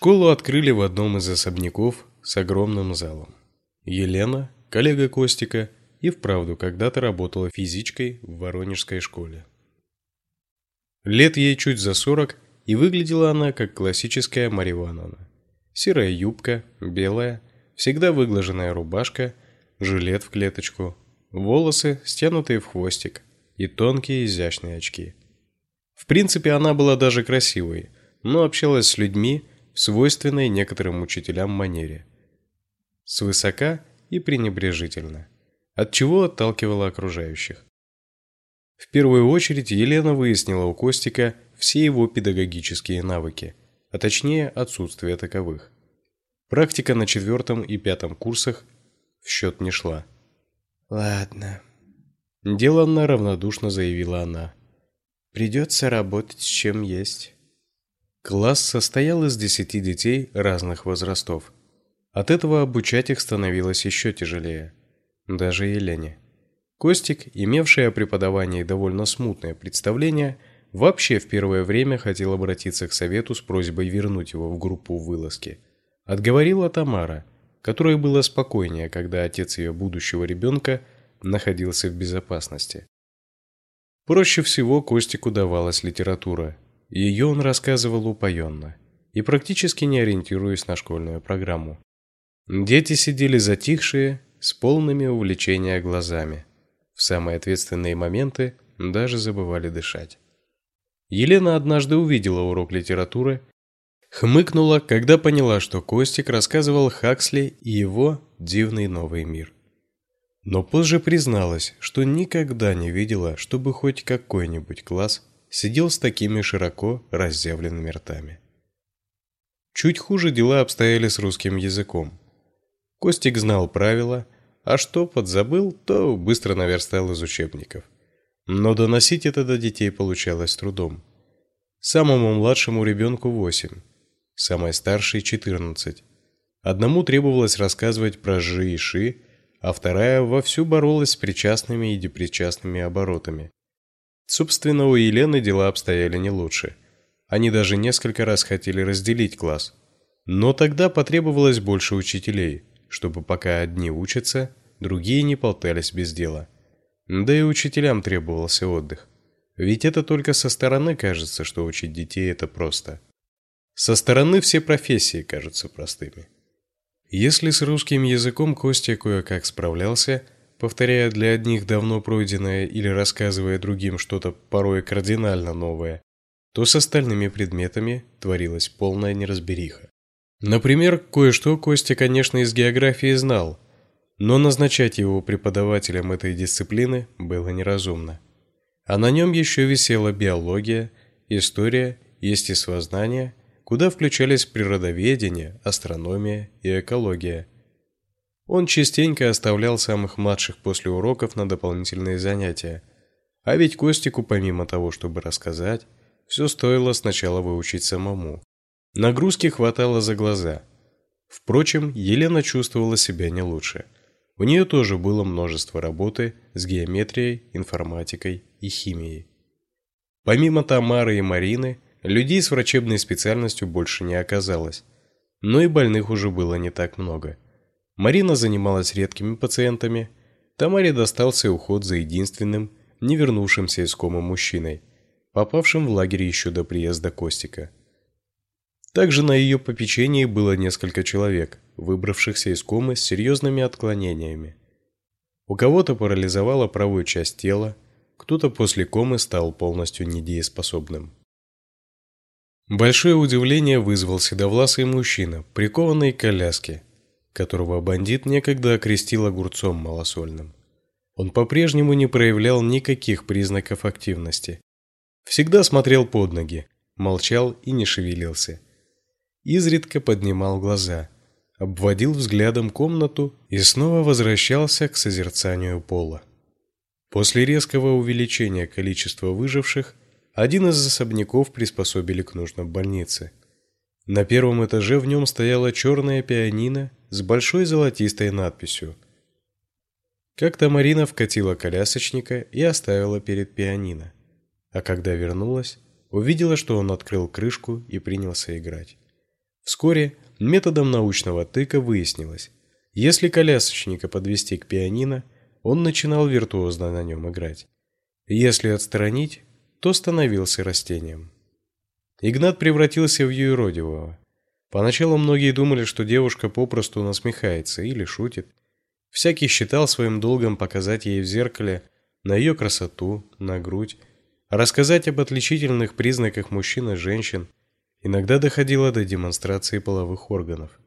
Школу открыли в одном из особняков с огромным залом. Елена, коллега Костика, и вправду когда-то работала физичкой в Воронежской школе. Лет ей чуть за сорок, и выглядела она как классическая Марья Ивановна. Серая юбка, белая, всегда выглаженная рубашка, жилет в клеточку, волосы стянутые в хвостик и тонкие изящные очки. В принципе, она была даже красивой, но общалась с людьми в свойственной некоторым учителям манере. Свысока и пренебрежительно, от чего отталкивала окружающих. В первую очередь Елена выяснила у Костика все его педагогические навыки, а точнее отсутствие таковых. Практика на четвертом и пятом курсах в счет не шла. Ладно, Деланно равнодушно заявила она. придется работать с чем есть. Класс состоял из десяти детей разных возрастов. От этого обучать их становилось еще тяжелее, даже Елене. Костик, имевший о преподавании довольно смутное представление, вообще в первое время хотел обратиться к совету с просьбой вернуть его в группу вылазки. Отговорила Тамара, которой было спокойнее, когда отец ее будущего ребенка находился в безопасности. Проще всего Костику давалась литература. Ее он рассказывал упоенно и практически не ориентируясь на школьную программу. Дети сидели затихшие, с полными увлечения глазами. В самые ответственные моменты даже забывали дышать. Елена однажды увидела урок литературы, хмыкнула, когда поняла, что Костик рассказывал Хаксли и его дивный новый мир. Но позже призналась, что никогда не видела, чтобы хоть какой-нибудь класс сидел с такими широко разъявленными ртами. Чуть хуже дела обстояли с русским языком. Костик знал правила, а что подзабыл, то быстро наверстал из учебников. Но доносить это до детей получалось с трудом. Самому младшему ребенку восемь, самой старшей четырнадцать. Одному требовалось рассказывать про жи и ши, а вторая вовсю боролась с причастными и депричастными оборотами. Собственно, у Елены дела обстояли не лучше. Они даже несколько раз хотели разделить класс. Но тогда потребовалось больше учителей, чтобы пока одни учатся, другие не болтались без дела. Да и учителям требовался отдых. Ведь это только со стороны кажется, что учить детей это просто. Со стороны все профессии кажутся простыми. Если с русским языком Костя кое-как справлялся, повторяя для одних давно пройденное или рассказывая другим что-то порой кардинально новое, то с остальными предметами творилась полная неразбериха. Например, кое-что Костя, конечно, из географии знал, но назначать его преподавателем этой дисциплины было неразумно. А на нем еще висела биология, история, естествознание куда включались природоведение, астрономия и экология. Он частенько оставлял самых младших после уроков на дополнительные занятия. А ведь Костику, помимо того, чтобы рассказать, все стоило сначала выучить самому. Нагрузки хватало за глаза. Впрочем, Елена чувствовала себя не лучше. У нее тоже было множество работы с геометрией, информатикой и химией. Помимо Тамары и Марины, Людей с врачебной специальностью больше не оказалось, но и больных уже было не так много. Марина занималась редкими пациентами, Тамаре достался уход за единственным, не вернувшимся из комы мужчиной, попавшим в лагерь еще до приезда Костика. Также на ее попечении было несколько человек, выбравшихся из комы с серьезными отклонениями. У кого-то парализовала правую часть тела, кто-то после комы стал полностью недееспособным. Большое удивление вызвал седовласый мужчина, прикованный к коляске, которого бандит некогда окрестил огурцом малосольным. Он по-прежнему не проявлял никаких признаков активности. Всегда смотрел под ноги, молчал и не шевелился. Изредка поднимал глаза, обводил взглядом комнату и снова возвращался к созерцанию пола. После резкого увеличения количества выживших один из особняков приспособили к нуждам больницы. На первом этаже в нем стояла черная пианино с большой золотистой надписью. Как-то Марина вкатила колясочника и оставила перед пианино. А когда вернулась, увидела, что он открыл крышку и принялся играть. Вскоре методом научного тыка выяснилось, если колясочника подвести к пианино, он начинал виртуозно на нем играть. Если отстранить, то становился растением. Игнат превратился в юродивого. Поначалу многие думали, что девушка попросту насмехается или шутит. Всякий считал своим долгом показать ей в зеркале на ее красоту, на грудь, рассказать об отличительных признаках мужчин и женщин. Иногда доходило до демонстрации половых органов.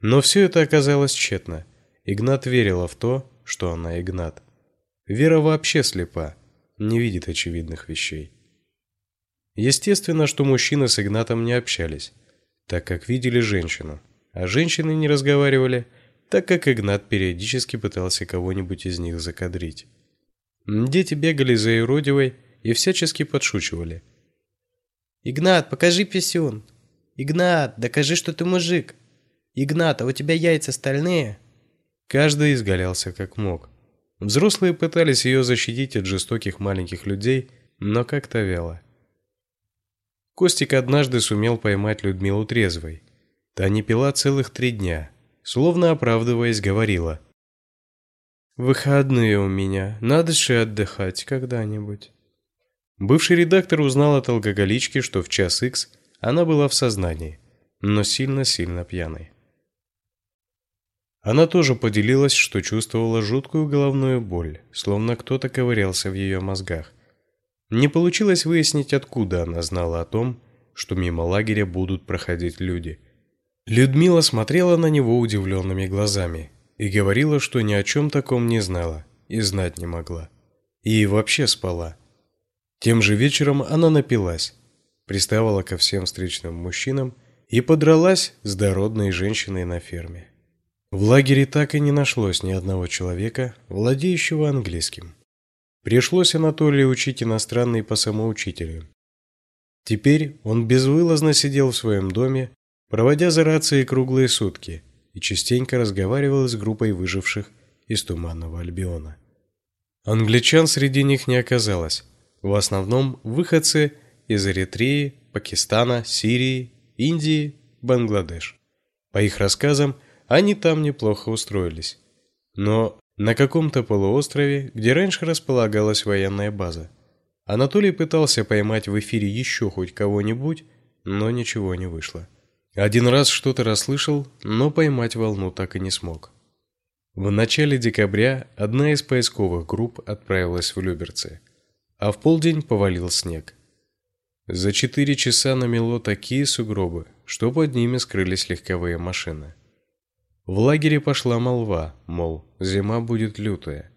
Но все это оказалось тщетно. Игнат верила в то, что она Игнат. Вера вообще слепа, не видит очевидных вещей. Естественно, что мужчины с Игнатом не общались, так как видели женщину, а женщины не разговаривали, так как Игнат периодически пытался кого-нибудь из них закадрить. Дети бегали за Иродивой и всячески подшучивали. «Игнат, покажи писюн! Игнат, докажи, что ты мужик! Игнат, а у тебя яйца стальные!» Каждый изгалялся как мог. Взрослые пытались ее защитить от жестоких маленьких людей, но как-то вяло. Костик однажды сумел поймать Людмилу трезвой. Та не пила целых три дня, словно оправдываясь, говорила: "Выходные у меня, надо же отдыхать когда-нибудь". Бывший редактор узнал от алкоголички, что в час X она была в сознании, но сильно-сильно пьяной. Она тоже поделилась, что чувствовала жуткую головную боль, словно кто-то ковырялся в ее мозгах. Не получилось выяснить, откуда она знала о том, что мимо лагеря будут проходить люди. Людмила смотрела на него удивленными глазами и говорила, что ни о чем таком не знала и знать не могла. И вообще спала. Тем же вечером она напилась, приставала ко всем встречным мужчинам и подралась с дородной женщиной на ферме. В лагере так и не нашлось ни одного человека, владеющего английским. Пришлось Анатолию учить иностранный по самоучителю. Теперь он безвылазно сидел в своем доме, проводя за рацией круглые сутки, и частенько разговаривал с группой выживших из Туманного Альбиона. Англичан среди них не оказалось. В основном выходцы из Эритреи, Пакистана, Сирии, Индии, Бангладеш. По их рассказам, они там неплохо устроились. Но на каком-то полуострове, где раньше располагалась военная база. Анатолий пытался поймать в эфире еще хоть кого-нибудь, но ничего не вышло. Один раз что-то расслышал, но поймать волну так и не смог. В начале декабря одна из поисковых групп отправилась в Люберцы, а в полдень повалил снег. За четыре часа намело такие сугробы, что под ними скрылись легковые машины. В лагере пошла молва, мол, зима будет лютая.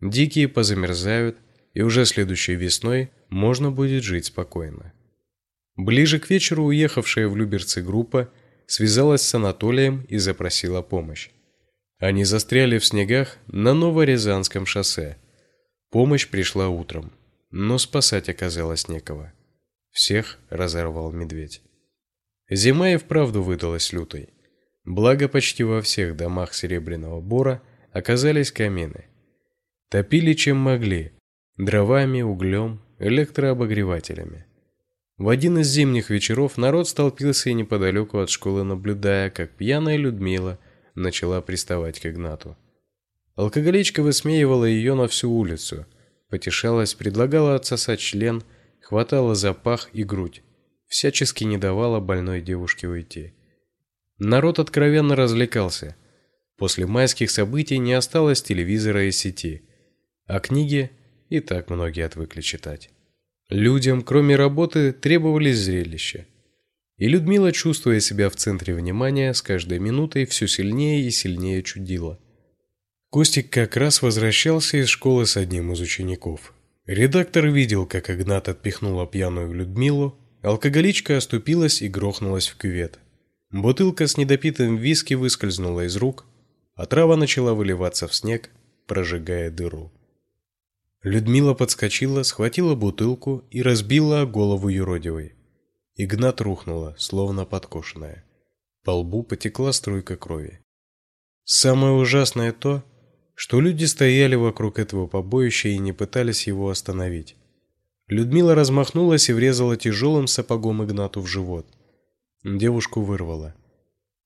Дикие позамерзают, и уже следующей весной можно будет жить спокойно. Ближе к вечеру уехавшая в Люберцы группа связалась с Анатолием и запросила помощь. Они застряли в снегах на Новорязанском шоссе. Помощь пришла утром, но спасать оказалось некого. Всех разорвал медведь. Зима и вправду выдалась лютой. Благо почти во всех домах Серебряного Бора оказались камины. Топили чем могли: дровами, углем, электрообогревателями. В один из зимних вечеров народ столпился неподалеку от школы, наблюдая, как пьяная Людмила начала приставать к Игнату. Алкоголичка высмеивала ее на всю улицу, потешалась, предлагала отсосать член, хватала за пах и грудь, всячески не давала больной девушке уйти. Народ откровенно развлекался. После майских событий не осталось телевизора и сети, а книги и так многие отвыкли читать. Людям, кроме работы, требовались зрелища. И Людмила, чувствуя себя в центре внимания, с каждой минутой все сильнее и сильнее чудила. Костик как раз возвращался из школы с одним из учеников. Редактор видел, как Игнат отпихнула пьяную Людмилу, алкоголичка оступилась и грохнулась в кювет. Бутылка с недопитым виски выскользнула из рук, а трава начала выливаться в снег, прожигая дыру. Людмила подскочила, схватила бутылку и разбила голову юродивой. Игнат рухнула, словно подкошенная. По лбу потекла струйка крови. Самое ужасное то, что люди стояли вокруг этого побоища и не пытались его остановить. Людмила размахнулась и врезала тяжелым сапогом Игнату в живот. Девушку вырвало.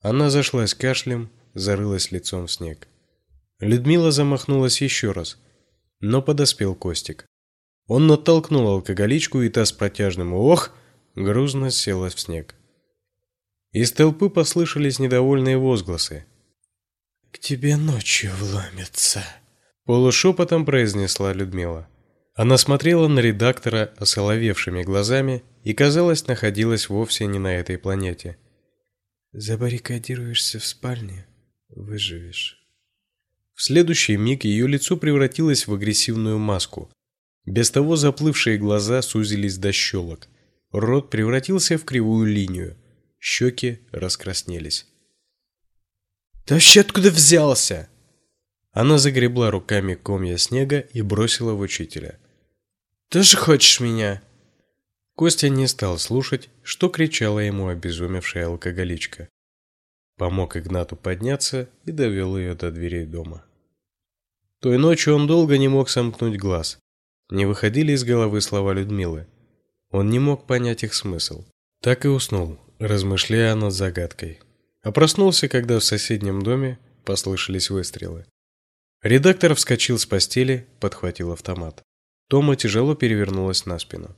Она зашлась кашлем, зарылась лицом в снег. Людмила замахнулась еще раз, но подоспел Костик. Он натолкнул алкоголичку, и та с протяжным «ох» грузно села в снег. Из толпы послышались недовольные возгласы. «К тебе ночью вломятся», — полушепотом произнесла Людмила. Она смотрела на редактора осоловевшими глазами и, казалось, находилась вовсе не на этой планете. «Забаррикадируешься в спальне, выживешь». В следующий миг ее лицо превратилось в агрессивную маску. Без того заплывшие глаза сузились до щелок. Рот превратился в кривую линию. Щеки раскраснелись. «Ты вообще откуда взялся?» Она загребла руками комья снега и бросила в учителя. «Ты же хочешь меня?» Костя не стал слушать, что кричала ему обезумевшая алкоголичка. Помог Игнату подняться и довел ее до дверей дома. Той ночью он долго не мог сомкнуть глаз. Не выходили из головы слова Людмилы. Он не мог понять их смысл. Так и уснул, размышляя над загадкой. А проснулся, когда в соседнем доме послышались выстрелы. Редактор вскочил с постели, подхватил автомат. Тома тяжело перевернулась на спину.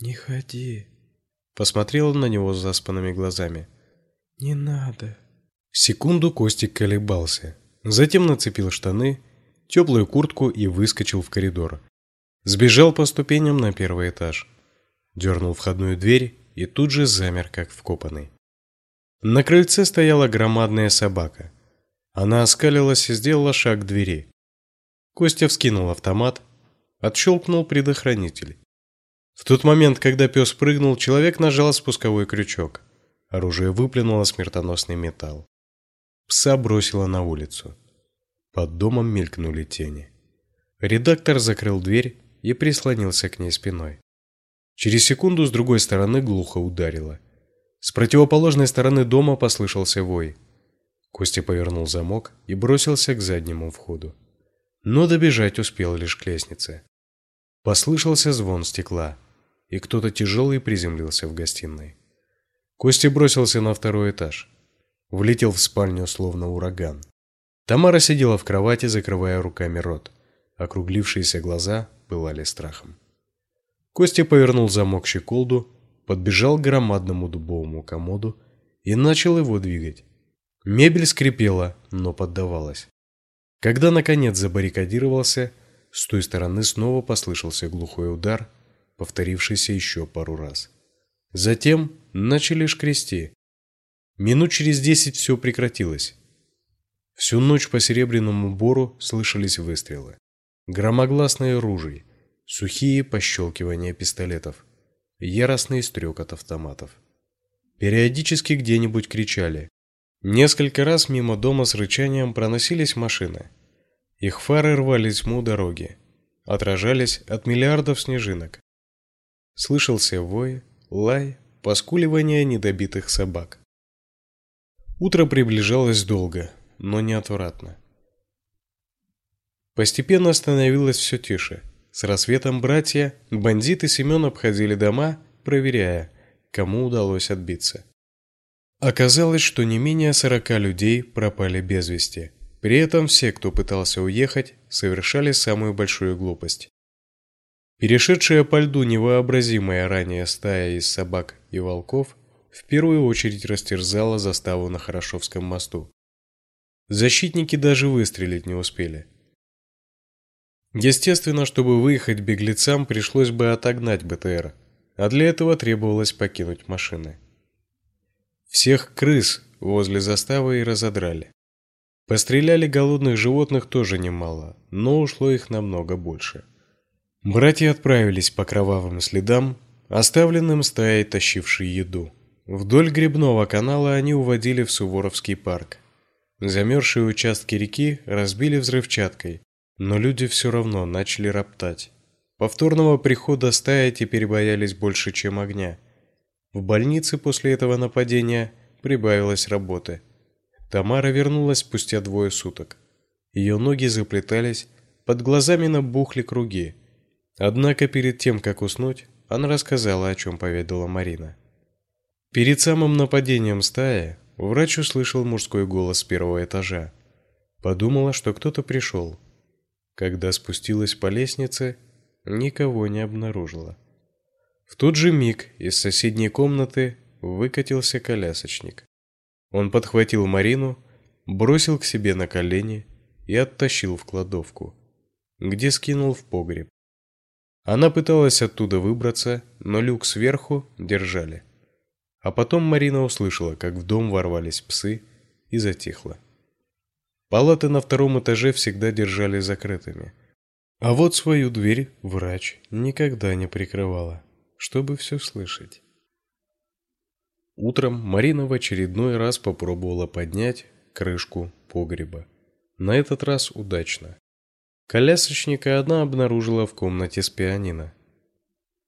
«Не ходи», — посмотрела на него заспанными глазами. «Не надо». Секунду Костик колебался, затем нацепил штаны, теплую куртку и выскочил в коридор. Сбежал по ступеням на первый этаж. Дернул входную дверь и тут же замер, как вкопанный. На крыльце стояла громадная собака. Она оскалилась и сделала шаг к двери. Костя вскинул автомат, отщелкнул предохранитель. В тот момент, когда пес прыгнул, человек нажал спусковой крючок. Оружие выплюнуло смертоносный металл. Пса бросило на улицу. Под домом мелькнули тени. Редактор закрыл дверь и прислонился к ней спиной. Через секунду с другой стороны глухо ударило. С противоположной стороны дома послышался вой. Костя повернул замок и бросился к заднему входу. Но добежать успел лишь к лестнице. Послышался звон стекла и кто-то тяжелый приземлился в гостиной. Костя бросился на второй этаж. Влетел в спальню, словно ураган. Тамара сидела в кровати, закрывая руками рот. Округлившиеся глаза пылали страхом. Костя повернул замок щеколду, подбежал к громадному дубовому комоду и начал его двигать. Мебель скрипела, но поддавалась. Когда наконец забаррикадировался, с той стороны снова послышался глухой удар, повторившийся еще пару раз. Затем начали шкрести. Минут через десять все прекратилось. Всю ночь по Серебряному Бору слышались выстрелы. Громогласные ружей, сухие пощелкивания пистолетов, яростный стрек автоматов. Периодически где-нибудь кричали. Несколько раз мимо дома с рычанием проносились машины. Их фары рвали тьму дороги, отражались от миллиардов снежинок. Слышался вой, лай, поскуливание недобитых собак. Утро приближалось долго, но неотвратно. Постепенно становилось все тише. С рассветом братья, бандиты Семен обходили дома, проверяя, кому удалось отбиться. Оказалось, что не менее сорока людей пропали без вести. При этом все, кто пытался уехать, совершали самую большую глупость. Перешедшая по льду невообразимая ранее стая из собак и волков в первую очередь растерзала заставу на Хорошовском мосту. Защитники даже выстрелить не успели. Естественно, чтобы выехать беглецам, пришлось бы отогнать БТР, а для этого требовалось покинуть машины. Всех крыс возле заставы и разодрали. Постреляли голодных животных тоже немало, но ушло их намного больше. Братья отправились по кровавым следам, оставленным стаей, тащившей еду. Вдоль грибного канала они уводили в Суворовский парк. Замерзшие участки реки разбили взрывчаткой, но люди все равно начали роптать. Повторного прихода стаи теперь боялись больше, чем огня. В больнице после этого нападения прибавилось работы. Тамара вернулась спустя двое суток. Ее ноги заплетались, под глазами набухли круги – Однако перед тем, как уснуть, она рассказала, о чем поведала Марина. Перед самым нападением стаи врач услышал мужской голос с первого этажа. Подумала, что кто-то пришел. Когда спустилась по лестнице, никого не обнаружила. В тот же миг из соседней комнаты выкатился колясочник. Он подхватил Марину, бросил к себе на колени и оттащил в кладовку, где скинул в погреб. Она пыталась оттуда выбраться, но люк сверху держали. А потом Марина услышала, как в дом ворвались псы и затихла. Палаты на втором этаже всегда держали закрытыми. А вот свою дверь врач никогда не прикрывала, чтобы все слышать. Утром Марина в очередной раз попробовала поднять крышку погреба. На этот раз удачно. Колясочника она обнаружила в комнате с пианино.